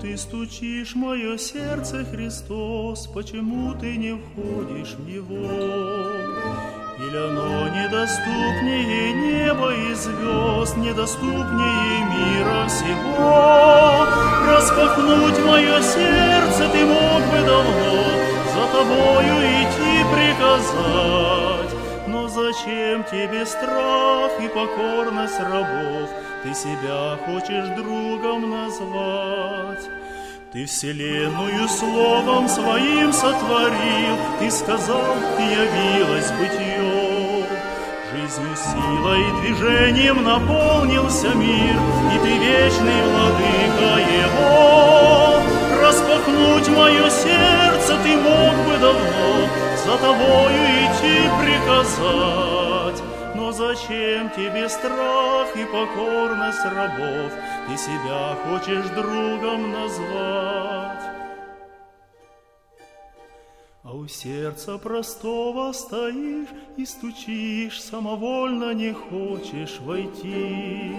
Ты стучишь мое сердце, Христос? Почему ты не входишь в него? Или оно недоступнее неба и звезд, недоступнее мира всего? Распахнуть мое сердце ты мог бы давно, за тобою идти приказать. Зачем тебе страх и покорность рабов? Ты себя хочешь другом назвать. Ты вселенную словом своим сотворил, Ты сказал, и явилось бытие. Жизнью, силой и движением наполнился мир, И ты вечный владыка его. Распахнуть мое сердце ты мог бы давно, За тобою идти приказать. Но зачем тебе страх и покорность рабов? Ты себя хочешь другом назвать. А у сердца простого стоишь и стучишь, Самовольно не хочешь войти.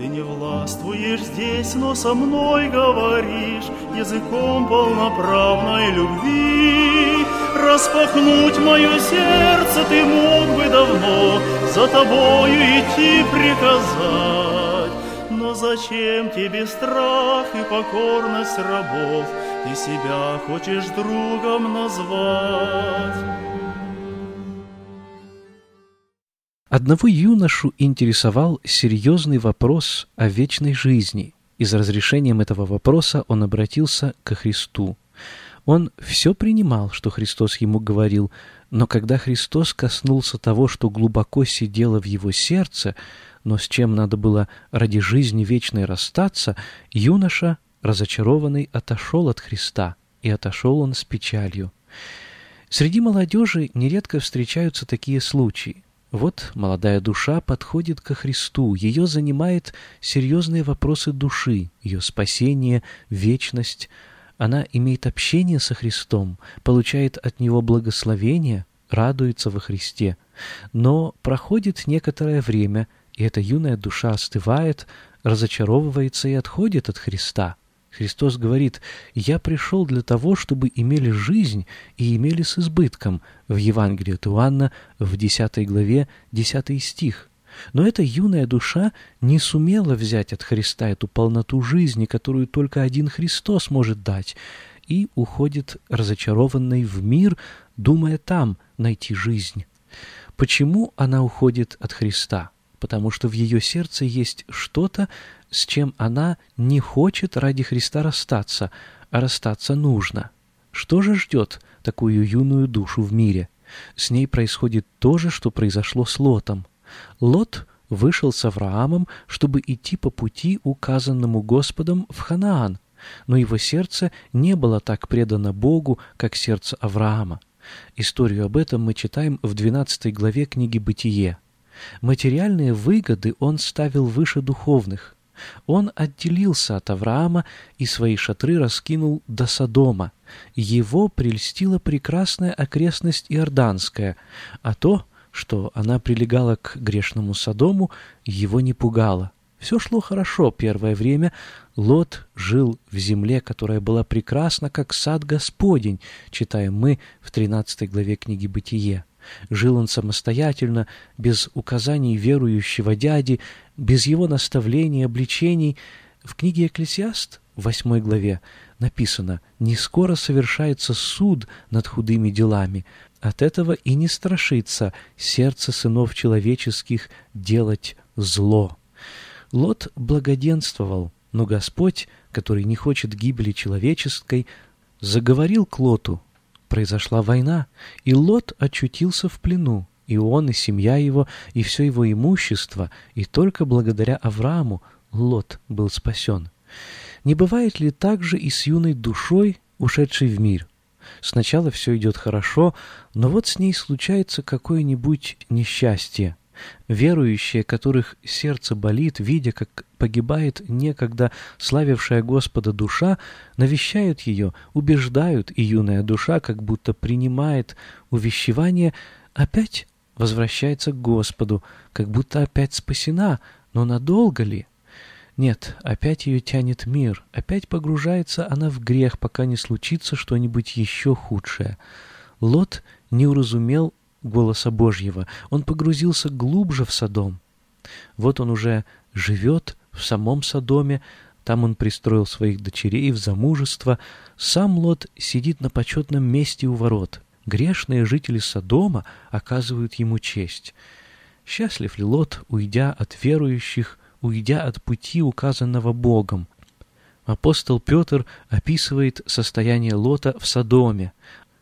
Ты не властвуешь здесь, но со мной говоришь Языком полноправной любви. Распахнуть мое сердце ты мог бы давно, За тобою идти приказать. Но зачем тебе страх и покорность рабов? Ты себя хочешь другом назвать. Одного юношу интересовал серьезный вопрос о вечной жизни, и за разрешением этого вопроса он обратился ко Христу. Он все принимал, что Христос ему говорил, но когда Христос коснулся того, что глубоко сидело в его сердце, но с чем надо было ради жизни вечной расстаться, юноша, разочарованный, отошел от Христа, и отошел он с печалью. Среди молодежи нередко встречаются такие случаи. Вот молодая душа подходит ко Христу, ее занимает серьезные вопросы души, ее спасение, вечность. Она имеет общение со Христом, получает от Него благословение, радуется во Христе. Но проходит некоторое время, и эта юная душа остывает, разочаровывается и отходит от Христа. Христос говорит, «Я пришел для того, чтобы имели жизнь и имели с избытком» в Евангелии от Иоанна в 10 главе 10 стих. Но эта юная душа не сумела взять от Христа эту полноту жизни, которую только один Христос может дать, и уходит разочарованной в мир, думая там найти жизнь. Почему она уходит от Христа? Потому что в ее сердце есть что-то, с чем она не хочет ради Христа расстаться, а расстаться нужно. Что же ждет такую юную душу в мире? С ней происходит то же, что произошло с Лотом. Лот вышел с Авраамом, чтобы идти по пути, указанному Господом в Ханаан, но его сердце не было так предано Богу, как сердце Авраама. Историю об этом мы читаем в 12 главе книги «Бытие». Материальные выгоды он ставил выше духовных. Он отделился от Авраама и свои шатры раскинул до Содома. Его прельстила прекрасная окрестность Иорданская, а то, что она прилегала к грешному Содому, его не пугало. Все шло хорошо первое время. Лот жил в земле, которая была прекрасна, как сад Господень, читаем мы в 13 главе книги «Бытие». Жил он самостоятельно, без указаний верующего дяди, без его наставлений, обличений. В книге «Экклесиаст» в восьмой главе написано «Не скоро совершается суд над худыми делами, от этого и не страшится сердце сынов человеческих делать зло». Лот благоденствовал, но Господь, который не хочет гибели человеческой, заговорил к Лоту. Произошла война, и Лот очутился в плену, и он, и семья его, и все его имущество, и только благодаря Аврааму Лот был спасен. Не бывает ли так же и с юной душой, ушедшей в мир? Сначала все идет хорошо, но вот с ней случается какое-нибудь несчастье, Верующие, которых сердце болит, видя, как погибает некогда славившая Господа душа, навещают ее, убеждают, и юная душа, как будто принимает увещевание, опять возвращается к Господу, как будто опять спасена, но надолго ли? Нет, опять ее тянет мир, опять погружается она в грех, пока не случится что-нибудь еще худшее. Лот не уразумел голоса Божьего, он погрузился глубже в Содом. Вот он уже живет в самом Содоме, там он пристроил своих дочерей в замужество, сам Лот сидит на почетном месте у ворот. Грешные жители Содома оказывают ему честь. Счастлив ли Лот, уйдя от верующих, уйдя от пути, указанного Богом? Апостол Петр описывает состояние Лота в Содоме.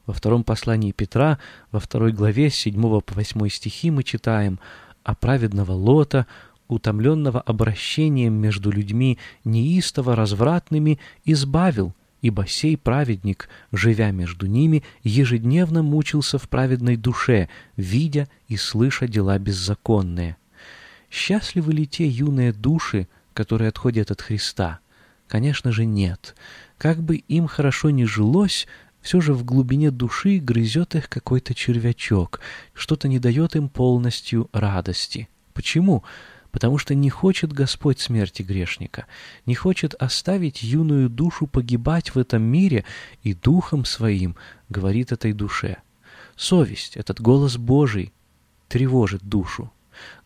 Во втором послании Петра, во второй главе с 7 по 8 стихи мы читаем «О праведного Лота, утомленного обращением между людьми неистово развратными, избавил, ибо сей праведник, живя между ними, ежедневно мучился в праведной душе, видя и слыша дела беззаконные». Счастливы ли те юные души, которые отходят от Христа? Конечно же, нет. Как бы им хорошо ни жилось, все же в глубине души грызет их какой-то червячок, что-то не дает им полностью радости. Почему? Потому что не хочет Господь смерти грешника, не хочет оставить юную душу погибать в этом мире и духом своим говорит этой душе. Совесть, этот голос Божий, тревожит душу,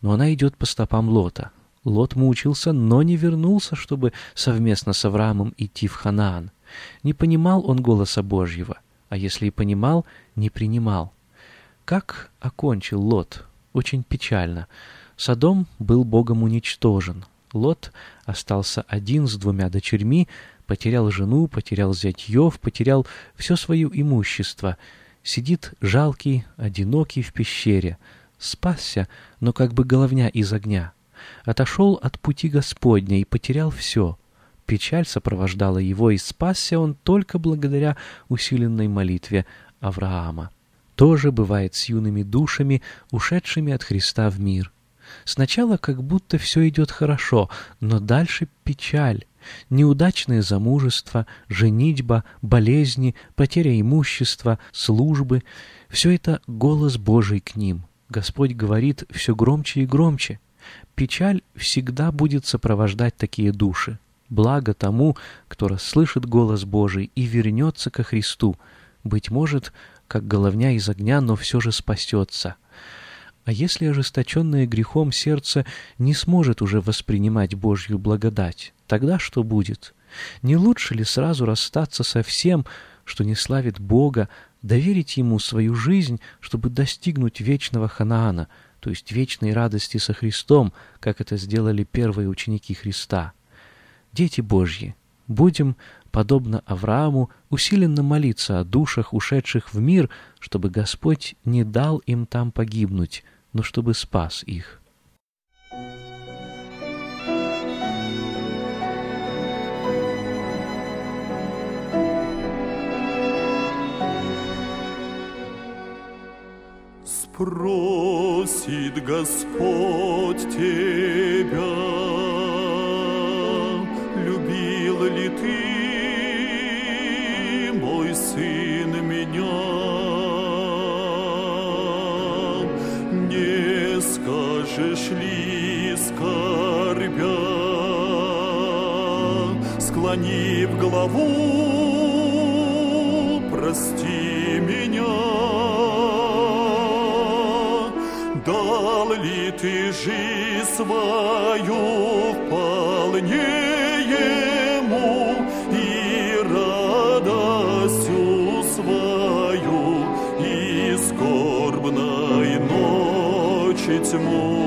но она идет по стопам Лота. Лот мучился, но не вернулся, чтобы совместно с Авраамом идти в Ханаан. Не понимал он голоса Божьего, а если и понимал, не принимал. Как окончил Лот? Очень печально. Содом был Богом уничтожен. Лот остался один с двумя дочерьми, потерял жену, потерял зятьев, потерял все свое имущество. Сидит жалкий, одинокий в пещере. Спасся, но как бы головня из огня. Отошел от пути Господня и потерял все — Печаль сопровождала его, и спасся он только благодаря усиленной молитве Авраама. То же бывает с юными душами, ушедшими от Христа в мир. Сначала как будто все идет хорошо, но дальше печаль, неудачное замужество, женитьба, болезни, потеря имущества, службы — все это голос Божий к ним. Господь говорит все громче и громче. Печаль всегда будет сопровождать такие души. Благо тому, кто расслышит голос Божий и вернется ко Христу, быть может, как головня из огня, но все же спасется. А если ожесточенное грехом сердце не сможет уже воспринимать Божью благодать, тогда что будет? Не лучше ли сразу расстаться со всем, что не славит Бога, доверить Ему свою жизнь, чтобы достигнуть вечного Ханаана, то есть вечной радости со Христом, как это сделали первые ученики Христа? Дети Божьи, будем, подобно Аврааму, усиленно молиться о душах, ушедших в мир, чтобы Господь не дал им там погибнуть, но чтобы спас их. Спросит Господь тебя, можешь ли, скорбя, склонив голову, прости меня, Дал ли ты жизнь свою вполне ему и радостью свою и скорбной ночи тьму?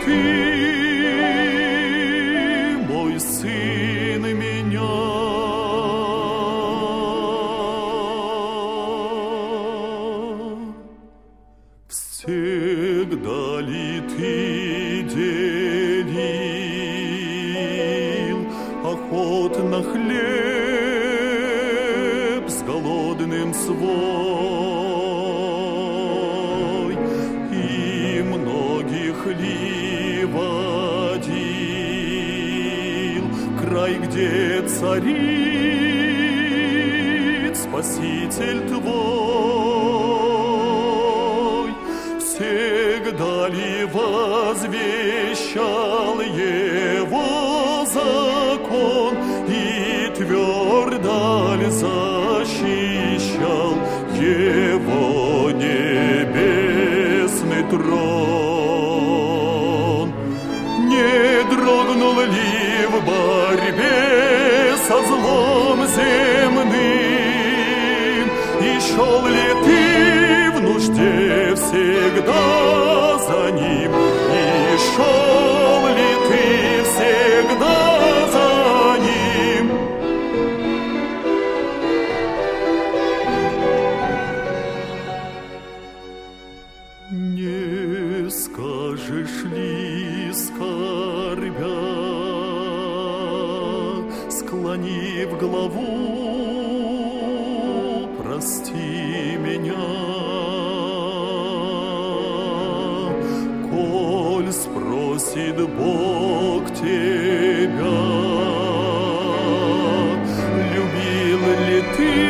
peace. Где царит Спаситель твой? Всегда ли возвещал его за ним? Ли